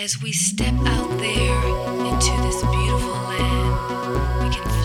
As we step out there into this beautiful land, we can